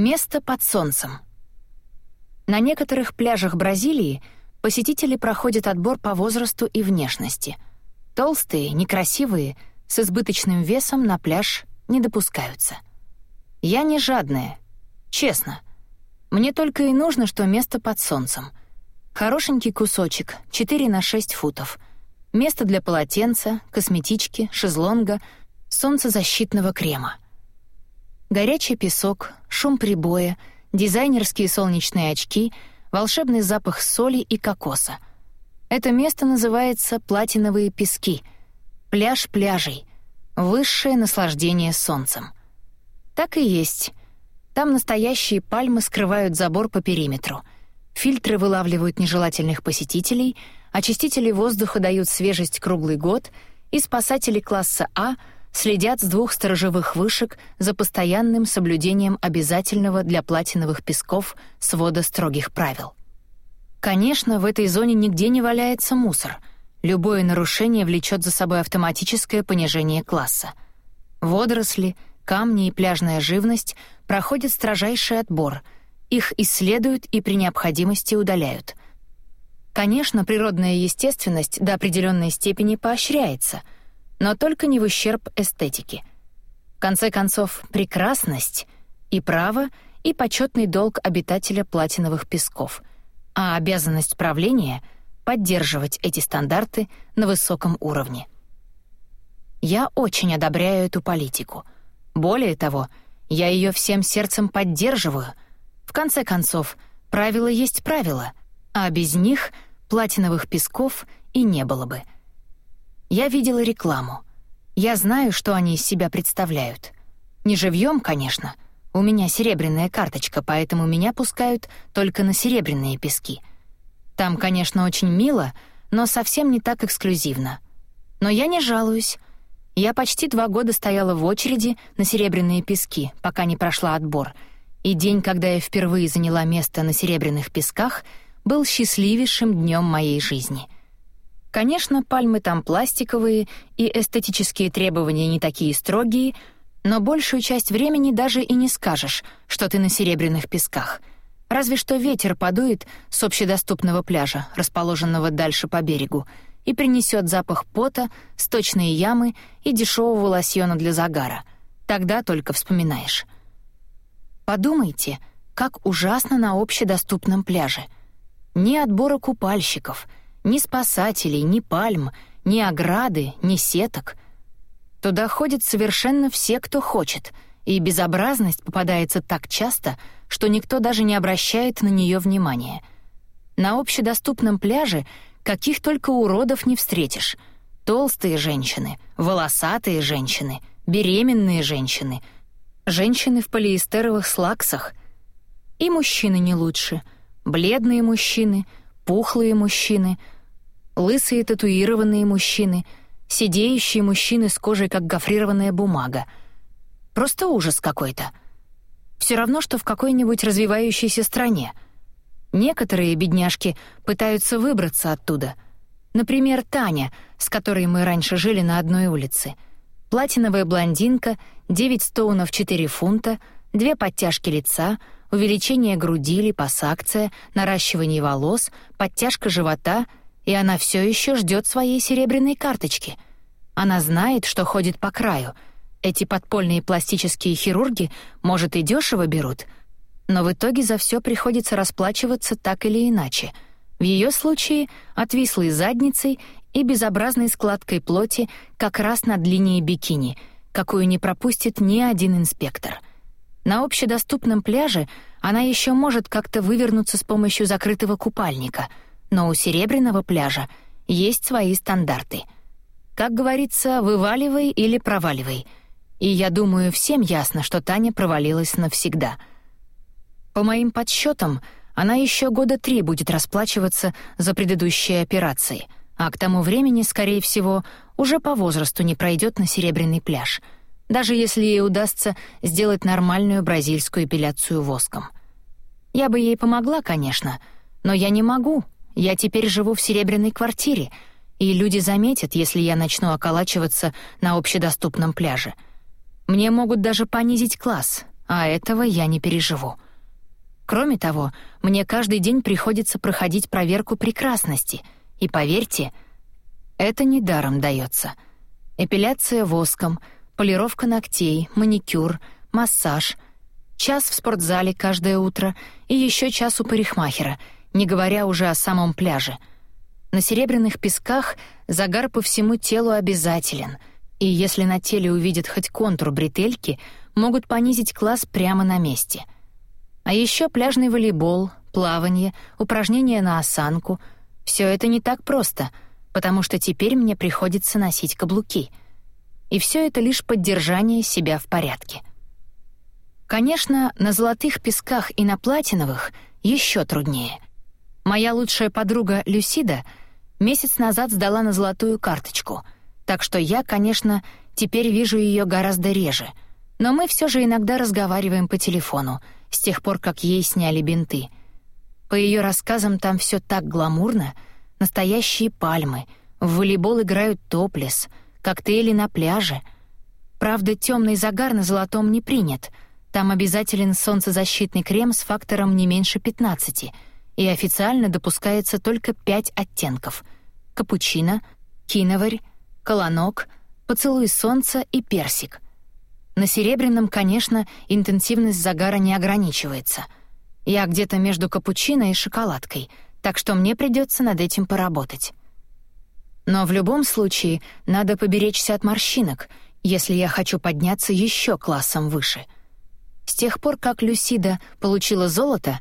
Место под солнцем. На некоторых пляжах Бразилии посетители проходят отбор по возрасту и внешности. Толстые, некрасивые, с избыточным весом на пляж не допускаются. Я не жадная, честно. Мне только и нужно, что место под солнцем. Хорошенький кусочек, 4 на 6 футов. Место для полотенца, косметички, шезлонга, солнцезащитного крема. Горячий песок, шум прибоя, дизайнерские солнечные очки, волшебный запах соли и кокоса. Это место называется «Платиновые пески», пляж пляжей, высшее наслаждение солнцем. Так и есть. Там настоящие пальмы скрывают забор по периметру. Фильтры вылавливают нежелательных посетителей, очистители воздуха дают свежесть круглый год, и спасатели класса А — следят с двух сторожевых вышек за постоянным соблюдением обязательного для платиновых песков свода строгих правил. Конечно, в этой зоне нигде не валяется мусор. Любое нарушение влечет за собой автоматическое понижение класса. Водоросли, камни и пляжная живность проходят строжайший отбор. Их исследуют и при необходимости удаляют. Конечно, природная естественность до определенной степени поощряется — но только не в ущерб эстетике. В конце концов, прекрасность и право, и почетный долг обитателя платиновых песков, а обязанность правления — поддерживать эти стандарты на высоком уровне. Я очень одобряю эту политику. Более того, я ее всем сердцем поддерживаю. В конце концов, правила есть правила, а без них платиновых песков и не было бы — я видела рекламу. Я знаю, что они из себя представляют. Не живьем, конечно. У меня серебряная карточка, поэтому меня пускают только на серебряные пески. Там, конечно, очень мило, но совсем не так эксклюзивно. Но я не жалуюсь. Я почти два года стояла в очереди на серебряные пески, пока не прошла отбор. И день, когда я впервые заняла место на серебряных песках, был счастливейшим днем моей жизни — Конечно, пальмы там пластиковые, и эстетические требования не такие строгие, но большую часть времени даже и не скажешь, что ты на серебряных песках. Разве что ветер подует с общедоступного пляжа, расположенного дальше по берегу, и принесет запах пота, сточные ямы и дешевого лосьона для загара. Тогда только вспоминаешь. Подумайте, как ужасно на общедоступном пляже. Ни отбора купальщиков — ни спасателей, ни пальм, ни ограды, ни сеток. Туда ходят совершенно все, кто хочет, и безобразность попадается так часто, что никто даже не обращает на нее внимания. На общедоступном пляже каких только уродов не встретишь. Толстые женщины, волосатые женщины, беременные женщины, женщины в полиэстеровых слаксах. И мужчины не лучше. Бледные мужчины — пухлые мужчины, лысые татуированные мужчины, сидеющие мужчины с кожей как гофрированная бумага. Просто ужас какой-то. Все равно, что в какой-нибудь развивающейся стране. Некоторые бедняжки пытаются выбраться оттуда. Например, Таня, с которой мы раньше жили на одной улице. Платиновая блондинка, 9 стоунов 4 фунта, две подтяжки лица — увеличение груди, липосакция, наращивание волос, подтяжка живота, и она все еще ждет своей серебряной карточки. Она знает, что ходит по краю. Эти подпольные пластические хирурги, может, и дешево берут, но в итоге за все приходится расплачиваться так или иначе. В ее случае отвислой задницей и безобразной складкой плоти как раз над линией бикини, какую не пропустит ни один инспектор — на общедоступном пляже она еще может как-то вывернуться с помощью закрытого купальника, но у серебряного пляжа есть свои стандарты. Как говорится, вываливай или проваливай. И я думаю, всем ясно, что Таня провалилась навсегда. По моим подсчетам, она еще года три будет расплачиваться за предыдущие операции, а к тому времени, скорее всего, уже по возрасту не пройдет на серебряный пляж — даже если ей удастся сделать нормальную бразильскую эпиляцию воском. Я бы ей помогла, конечно, но я не могу. Я теперь живу в серебряной квартире, и люди заметят, если я начну околачиваться на общедоступном пляже. Мне могут даже понизить класс, а этого я не переживу. Кроме того, мне каждый день приходится проходить проверку прекрасности, и поверьте, это недаром дается. Эпиляция воском, полировка ногтей, маникюр, массаж, час в спортзале каждое утро и еще час у парикмахера, не говоря уже о самом пляже. На серебряных песках загар по всему телу обязателен, и если на теле увидят хоть контур бретельки, могут понизить класс прямо на месте — а еще пляжный волейбол, плавание, упражнения на осанку. Все это не так просто, потому что теперь мне приходится носить каблуки. И все это лишь поддержание себя в порядке. Конечно, на золотых песках и на платиновых еще труднее. Моя лучшая подруга Люсида месяц назад сдала на золотую карточку, так что я, конечно, теперь вижу ее гораздо реже, но мы все же иногда разговариваем по телефону — с тех пор, как ей сняли бинты. По ее рассказам, там все так гламурно. Настоящие пальмы, в волейбол играют топлес, коктейли на пляже. Правда, темный загар на золотом не принят. Там обязателен солнцезащитный крем с фактором не меньше 15, и официально допускается только 5 оттенков — капучино, киноварь, колонок, поцелуй солнца и персик — на серебряном, конечно, интенсивность загара не ограничивается. Я где-то между капучино и шоколадкой, так что мне придется над этим поработать. Но в любом случае надо поберечься от морщинок, если я хочу подняться еще классом выше. С тех пор, как Люсида получила золото,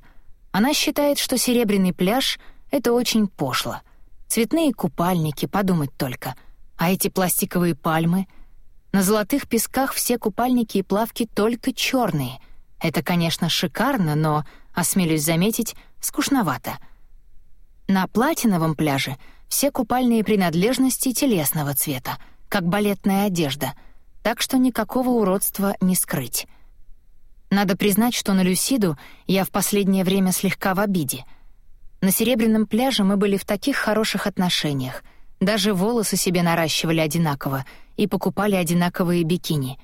она считает, что серебряный пляж — это очень пошло. Цветные купальники, подумать только. А эти пластиковые пальмы — на золотых песках все купальники и плавки только черные. Это, конечно, шикарно, но, осмелюсь заметить, скучновато. На платиновом пляже все купальные принадлежности телесного цвета, как балетная одежда, так что никакого уродства не скрыть. Надо признать, что на Люсиду я в последнее время слегка в обиде. На Серебряном пляже мы были в таких хороших отношениях, даже волосы себе наращивали одинаково — и покупали одинаковые бикини.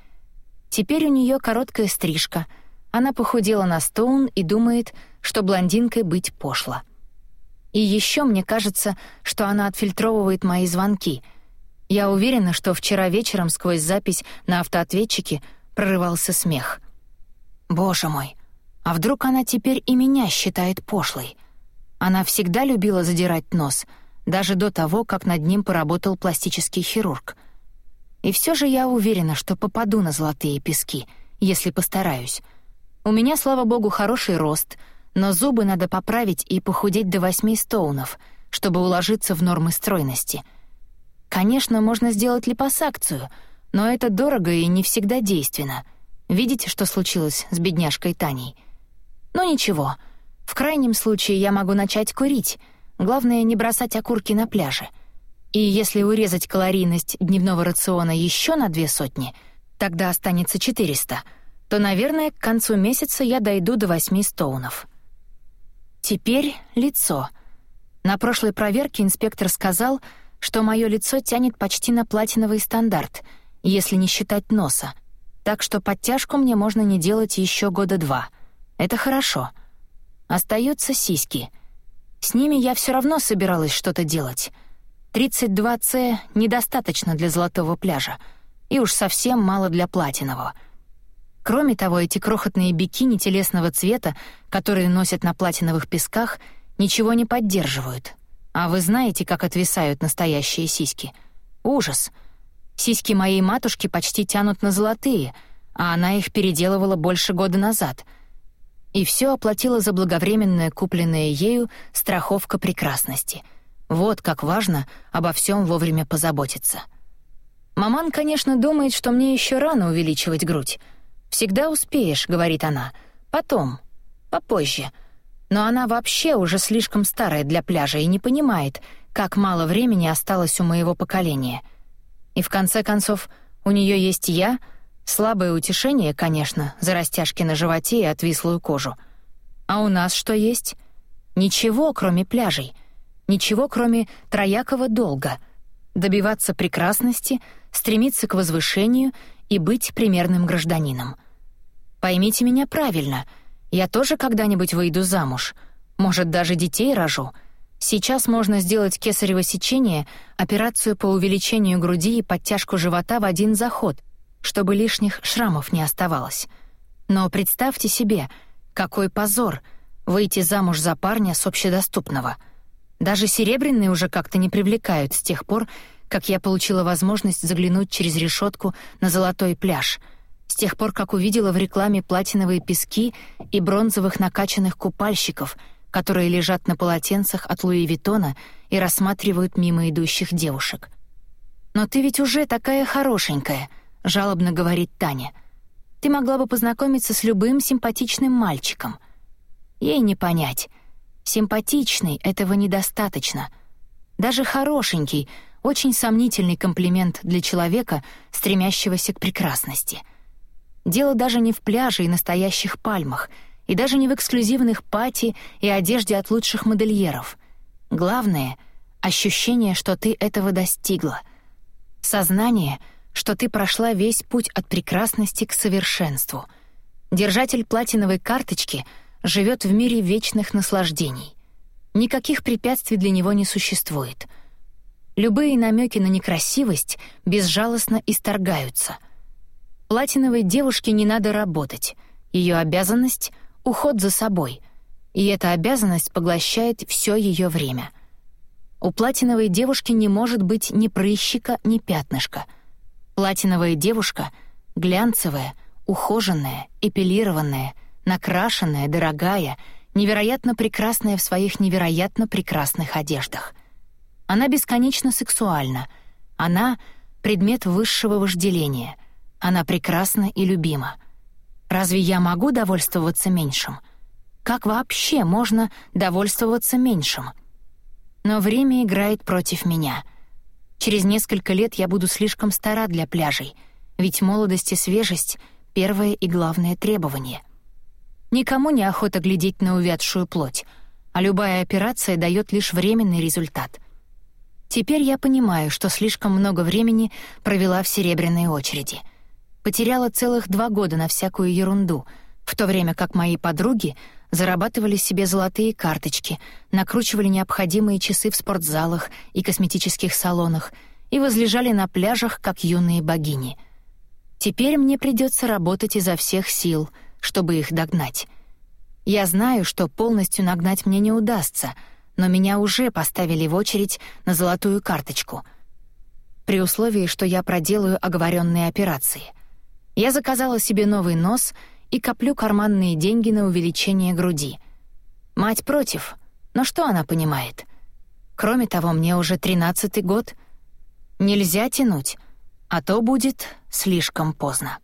Теперь у нее короткая стрижка. Она похудела на Стоун и думает, что блондинкой быть пошло. И еще мне кажется, что она отфильтровывает мои звонки. Я уверена, что вчера вечером сквозь запись на автоответчике прорывался смех. Боже мой, а вдруг она теперь и меня считает пошлой? Она всегда любила задирать нос, даже до того, как над ним поработал пластический хирург. И все же я уверена, что попаду на золотые пески, если постараюсь. У меня, слава богу, хороший рост, но зубы надо поправить и похудеть до восьми стоунов, чтобы уложиться в нормы стройности. Конечно, можно сделать липосакцию, но это дорого и не всегда действенно. Видите, что случилось с бедняжкой Таней? Но ну, ничего. В крайнем случае я могу начать курить. Главное, не бросать окурки на пляже — и если урезать калорийность дневного рациона еще на две сотни, тогда останется 400, то, наверное, к концу месяца я дойду до 8 стоунов. Теперь лицо. На прошлой проверке инспектор сказал, что мое лицо тянет почти на платиновый стандарт, если не считать носа, так что подтяжку мне можно не делать еще года два. Это хорошо. Остаются сиськи. С ними я все равно собиралась что-то делать — 32С недостаточно для золотого пляжа, и уж совсем мало для платинового. Кроме того, эти крохотные бикини телесного цвета, которые носят на платиновых песках, ничего не поддерживают. А вы знаете, как отвисают настоящие сиськи? Ужас. Сиськи моей матушки почти тянут на золотые, а она их переделывала больше года назад. И все оплатила заблаговременная купленная ею страховка прекрасности — вот как важно обо всем вовремя позаботиться. Маман, конечно, думает, что мне еще рано увеличивать грудь. «Всегда успеешь», — говорит она. «Потом. Попозже». Но она вообще уже слишком старая для пляжа и не понимает, как мало времени осталось у моего поколения. И в конце концов, у нее есть я, слабое утешение, конечно, за растяжки на животе и отвислую кожу. А у нас что есть? Ничего, кроме пляжей — Ничего, кроме троякого долга — добиваться прекрасности, стремиться к возвышению и быть примерным гражданином. Поймите меня правильно, я тоже когда-нибудь выйду замуж, может, даже детей рожу. Сейчас можно сделать кесарево сечение, операцию по увеличению груди и подтяжку живота в один заход, чтобы лишних шрамов не оставалось. Но представьте себе, какой позор выйти замуж за парня с общедоступного. Даже серебряные уже как-то не привлекают с тех пор, как я получила возможность заглянуть через решетку на золотой пляж, с тех пор, как увидела в рекламе платиновые пески и бронзовых накачанных купальщиков, которые лежат на полотенцах от Луи Виттона и рассматривают мимо идущих девушек. «Но ты ведь уже такая хорошенькая», — жалобно говорит Таня. «Ты могла бы познакомиться с любым симпатичным мальчиком». Ей не понять. Симпатичный — этого недостаточно. Даже хорошенький — очень сомнительный комплимент для человека, стремящегося к прекрасности. Дело даже не в пляже и настоящих пальмах, и даже не в эксклюзивных пати и одежде от лучших модельеров. Главное — ощущение, что ты этого достигла. Сознание, что ты прошла весь путь от прекрасности к совершенству. Держатель платиновой карточки живет в мире вечных наслаждений. Никаких препятствий для него не существует — Любые намеки на некрасивость безжалостно исторгаются. Платиновой девушке не надо работать. Ее обязанность — уход за собой. И эта обязанность поглощает все ее время. У платиновой девушки не может быть ни прыщика, ни пятнышка. Платиновая девушка — глянцевая, ухоженная, эпилированная, накрашенная, дорогая, невероятно прекрасная в своих невероятно прекрасных одеждах — она бесконечно сексуальна. Она — предмет высшего вожделения. Она прекрасна и любима. Разве я могу довольствоваться меньшим? Как вообще можно довольствоваться меньшим? Но время играет против меня. Через несколько лет я буду слишком стара для пляжей, ведь молодость и свежесть — первое и главное требование. Никому не охота глядеть на увядшую плоть, а любая операция дает лишь временный результат — Теперь я понимаю, что слишком много времени провела в серебряной очереди. Потеряла целых два года на всякую ерунду, в то время как мои подруги зарабатывали себе золотые карточки, накручивали необходимые часы в спортзалах и косметических салонах и возлежали на пляжах, как юные богини. Теперь мне придется работать изо всех сил, чтобы их догнать. Я знаю, что полностью нагнать мне не удастся — но меня уже поставили в очередь на золотую карточку. При условии, что я проделаю оговоренные операции. Я заказала себе новый нос и коплю карманные деньги на увеличение груди. Мать против, но что она понимает? Кроме того, мне уже тринадцатый год. Нельзя тянуть, а то будет слишком поздно.